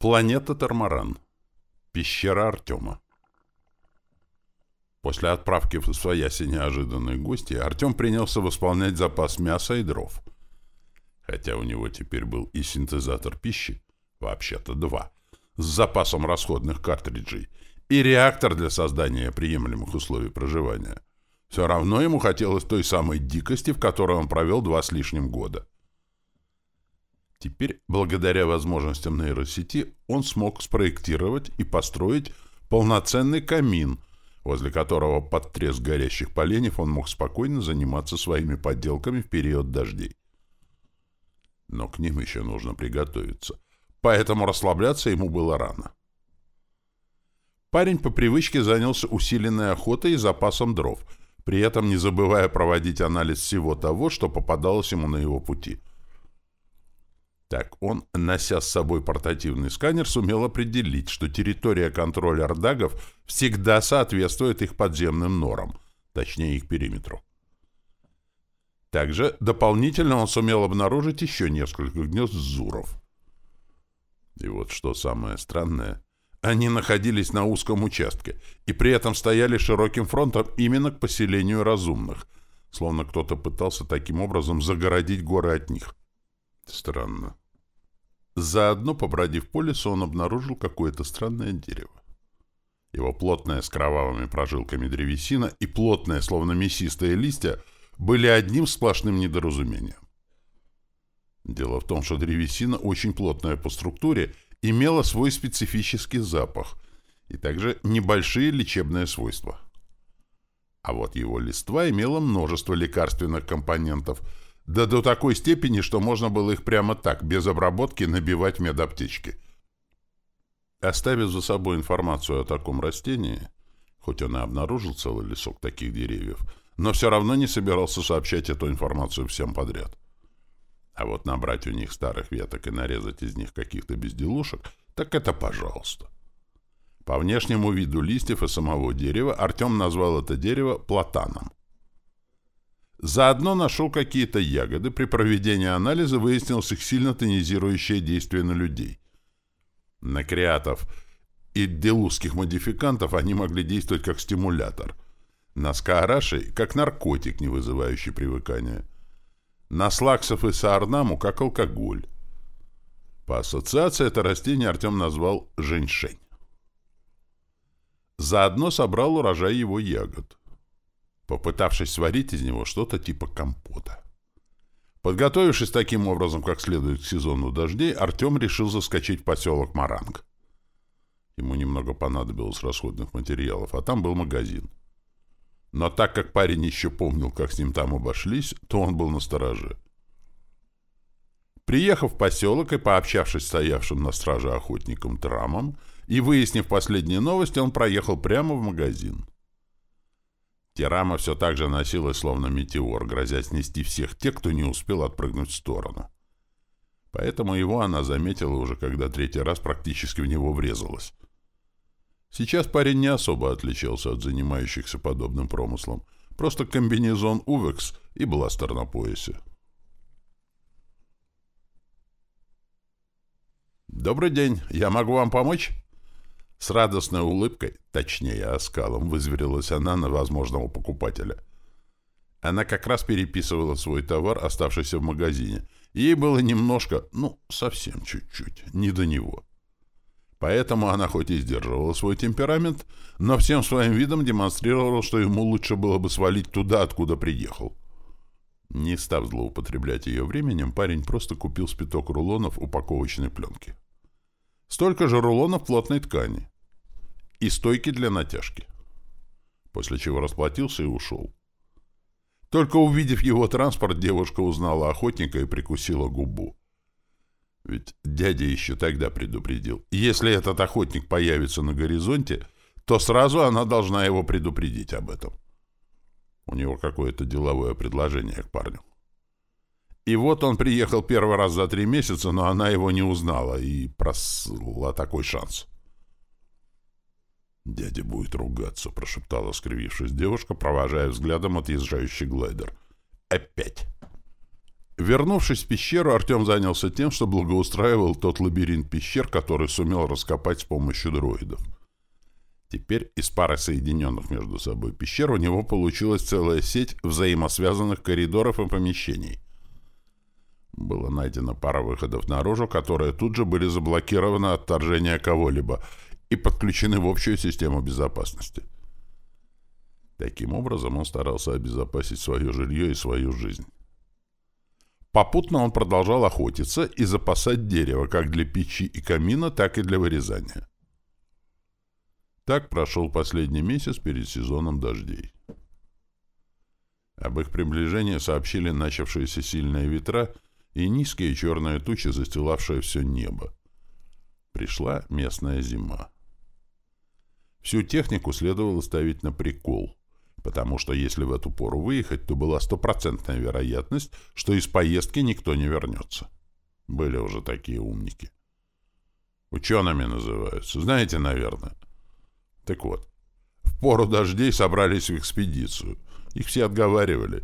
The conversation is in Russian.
Планета Тормаран. Пещера Артема. После отправки в свояси неожиданной гости Артем принялся восполнять запас мяса и дров. Хотя у него теперь был и синтезатор пищи, вообще-то два, с запасом расходных картриджей, и реактор для создания приемлемых условий проживания. Все равно ему хотелось той самой дикости, в которой он провел два с лишним года. Теперь, благодаря возможностям нейросети, он смог спроектировать и построить полноценный камин, возле которого под треск горящих поленьев он мог спокойно заниматься своими подделками в период дождей. Но к ним еще нужно приготовиться, поэтому расслабляться ему было рано. Парень по привычке занялся усиленной охотой и запасом дров, при этом не забывая проводить анализ всего того, что попадалось ему на его пути – так он, нося с собой портативный сканер, сумел определить, что территория контроля ардагов всегда соответствует их подземным норам, точнее их периметру. Также дополнительно он сумел обнаружить еще несколько гнезд зуров. И вот что самое странное, они находились на узком участке и при этом стояли широким фронтом именно к поселению разумных, словно кто-то пытался таким образом загородить горы от них. Странно. Заодно, побродив по лесу, он обнаружил какое-то странное дерево. Его плотная с кровавыми прожилками древесина и плотные, словно мясистые листья, были одним сплошным недоразумением. Дело в том, что древесина, очень плотная по структуре, имела свой специфический запах и также небольшие лечебные свойства. А вот его листва имела множество лекарственных компонентов – да до такой степени, что можно было их прямо так, без обработки, набивать в медаптечки. Оставив за собой информацию о таком растении, хоть он и обнаружил целый лесок таких деревьев, но все равно не собирался сообщать эту информацию всем подряд. А вот набрать у них старых веток и нарезать из них каких-то безделушек, так это пожалуйста. По внешнему виду листьев и самого дерева Артем назвал это дерево платаном. Заодно нашел какие-то ягоды. При проведении анализа выяснилось их сильно тонизирующее действие на людей. На креатов и делузских модификантов они могли действовать как стимулятор. На скаарашей — как наркотик, не вызывающий привыкания. На слаксов и саарнаму — как алкоголь. По ассоциации это растение Артем назвал «женьшень». Заодно собрал урожай его ягод попытавшись сварить из него что-то типа компота. Подготовившись таким образом, как следует к сезону дождей, Артем решил заскочить в поселок Маранг. Ему немного понадобилось расходных материалов, а там был магазин. Но так как парень еще помнил, как с ним там обошлись, то он был настороже. Приехав в поселок и пообщавшись с стоявшим на страже охотником Трамом и выяснив последние новости, он проехал прямо в магазин. Терама все так же носилась, словно метеор, грозя снести всех тех, кто не успел отпрыгнуть в сторону. Поэтому его она заметила уже, когда третий раз практически в него врезалась. Сейчас парень не особо отличался от занимающихся подобным промыслом. Просто комбинезон Увекс и бластер на поясе. «Добрый день. Я могу вам помочь?» С радостной улыбкой, точнее оскалом, вызверилась она на возможного покупателя. Она как раз переписывала свой товар, оставшийся в магазине. Ей было немножко, ну, совсем чуть-чуть, не до него. Поэтому она хоть и сдерживала свой темперамент, но всем своим видом демонстрировала, что ему лучше было бы свалить туда, откуда приехал. Не став злоупотреблять ее временем, парень просто купил спиток рулонов упаковочной пленки. Столько же рулонов плотной ткани. И стойки для натяжки. После чего расплатился и ушел. Только увидев его транспорт, девушка узнала охотника и прикусила губу. Ведь дядя еще тогда предупредил. Если этот охотник появится на горизонте, то сразу она должна его предупредить об этом. У него какое-то деловое предложение к парню. И вот он приехал первый раз за три месяца, но она его не узнала и просла такой шанс. «Дядя будет ругаться», — прошептала, скривившись девушка, провожая взглядом отъезжающий глайдер. «Опять!» Вернувшись в пещеру, Артем занялся тем, что благоустраивал тот лабиринт пещер, который сумел раскопать с помощью дроидов. Теперь из пары соединенных между собой пещер у него получилась целая сеть взаимосвязанных коридоров и помещений. Было найдено пара выходов наружу, которые тут же были заблокированы от вторжения кого-либо и подключены в общую систему безопасности. Таким образом он старался обезопасить свое жилье и свою жизнь. Попутно он продолжал охотиться и запасать дерево как для печи и камина, так и для вырезания. Так прошел последний месяц перед сезоном дождей. Об их приближении сообщили начавшиеся сильные ветра и низкие черные тучи, застилавшие все небо. Пришла местная зима. Всю технику следовало ставить на прикол потому что если в эту пору выехать, то была стопроцентная вероятность, что из поездки никто не вернется. Были уже такие умники. Учеными называются, знаете, наверное. Так вот, в пору дождей собрались в экспедицию. Их все отговаривали.